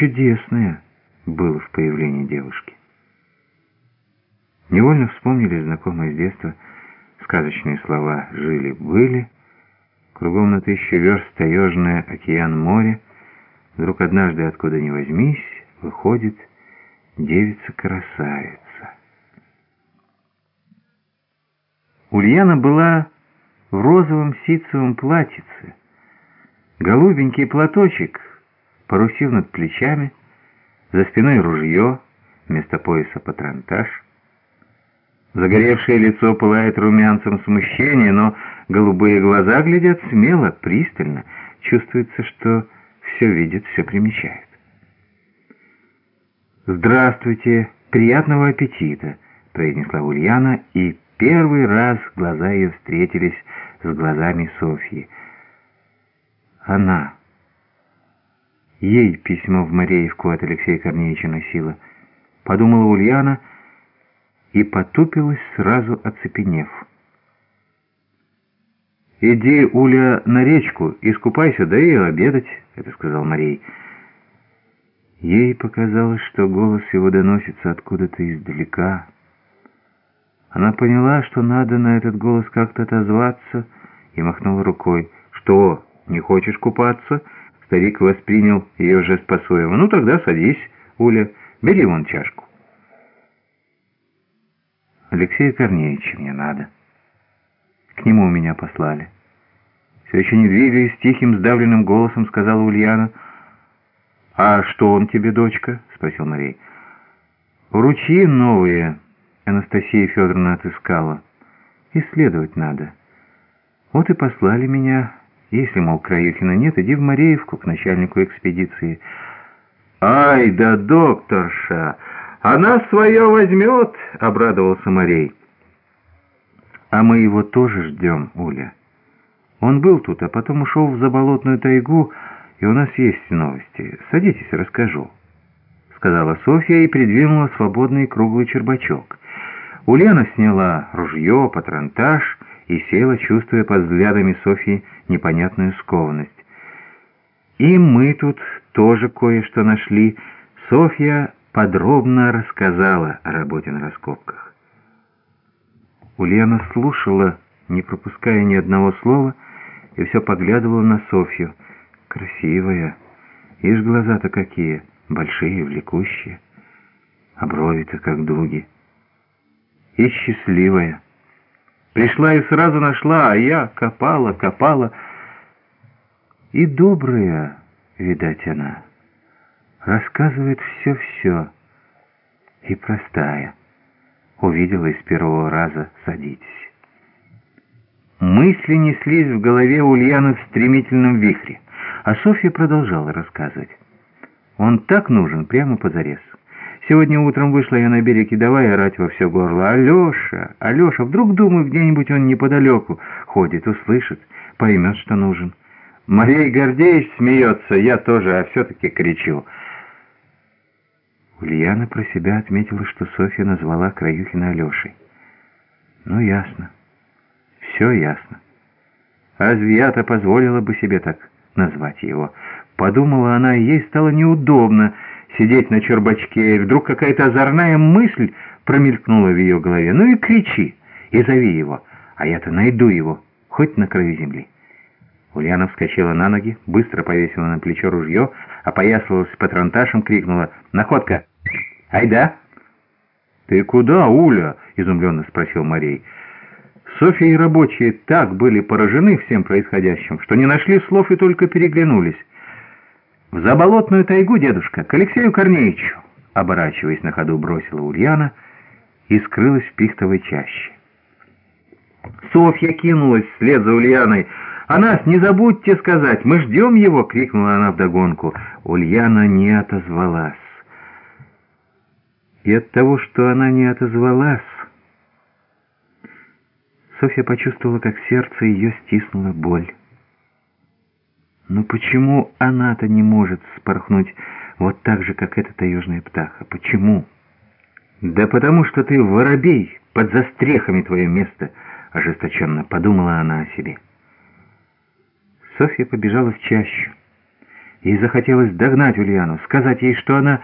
чудесное было в появлении девушки. Невольно вспомнили знакомые с детства сказочные слова «жили-были», кругом на тысячу верст таежное океан море, вдруг однажды откуда ни возьмись, выходит девица-красавица. Ульяна была в розовом ситцевом платьице, голубенький платочек парусил над плечами, за спиной ружье, вместо пояса патронтаж. Загоревшее лицо пылает румянцем смущения, но голубые глаза глядят смело, пристально. Чувствуется, что все видит, все примечает. «Здравствуйте, приятного аппетита!» — произнесла Ульяна, и первый раз глаза ее встретились с глазами Софьи. Она... Ей письмо в Мареевку от Алексея Корнеевича носила. Подумала Ульяна и потупилась, сразу оцепенев. «Иди, Уля, на речку, искупайся, да и обедать», — это сказал Марей. Ей показалось, что голос его доносится откуда-то издалека. Она поняла, что надо на этот голос как-то отозваться, и махнула рукой. «Что, не хочешь купаться?» Старик воспринял ее жест по-своему. «Ну тогда садись, Уля, бери вон чашку». Алексея Корнеевича мне надо. К нему меня послали. Все еще не двигаясь, тихим, сдавленным голосом сказала Ульяна. «А что он тебе, дочка?» — спросил Марей. «Ручьи новые Анастасия Федоровна отыскала. Исследовать надо. Вот и послали меня. Если, мол, Краюхина нет, иди в Мореевку к начальнику экспедиции». «Ай да докторша!» «Она свое возьмет!» — обрадовался Марей. «А мы его тоже ждем, Уля. Он был тут, а потом ушел в заболотную тайгу, и у нас есть новости. Садитесь, расскажу», — сказала Софья и придвинула свободный круглый чербачок. Ульяна сняла ружье, патронтаж и села, чувствуя под взглядами Софьи непонятную скованность. «И мы тут тоже кое-что нашли. Софья подробно рассказала о работе на раскопках. Ульяна слушала, не пропуская ни одного слова, и все поглядывала на Софью. Красивая. Ишь, глаза-то какие, большие, влекущие. А брови-то как дуги. И счастливая. Пришла и сразу нашла, а я копала, копала. И добрая, видать, она рассказывает все-все. И простая. Увидела из первого раза «садитесь». Мысли неслись в голове Ульяны в стремительном вихре, а Софья продолжала рассказывать. Он так нужен, прямо позарез. Сегодня утром вышла я на берег и давай орать во все горло. «Алеша! Алеша! Вдруг, думаю, где-нибудь он неподалеку ходит, услышит, поймет, что нужен». Марей Гордеевич смеется, я тоже, а все-таки кричу – Ульяна про себя отметила, что Софья назвала Краюхина Алешей. Ну, ясно. Все ясно. Разве я-то позволила бы себе так назвать его? Подумала она, и ей стало неудобно сидеть на чербачке, и вдруг какая-то озорная мысль промелькнула в ее голове. Ну и кричи, и зови его, а я-то найду его, хоть на краю земли. Ульяна вскочила на ноги, быстро повесила на плечо ружье, опоясалась патронташем, крикнула «Находка!» «Айда!» «Ты куда, Уля?» — изумленно спросил Марей. Софья и рабочие так были поражены всем происходящим, что не нашли слов и только переглянулись. «В заболотную тайгу, дедушка, к Алексею Корнеевичу!» Оборачиваясь на ходу, бросила Ульяна и скрылась в пихтовой чаще. Софья кинулась вслед за Ульяной. «А нас не забудьте сказать, мы ждем его!» — крикнула она вдогонку. Ульяна не отозвалась. И от того, что она не отозвалась, Софья почувствовала, как сердце ее стиснула боль. Но почему она-то не может спорхнуть вот так же, как эта таежная птаха? Почему? Да потому что ты воробей, под застрехами твое место, ожесточенно подумала она о себе. Софья побежала в чащу. Ей захотелось догнать Ульяну, сказать ей, что она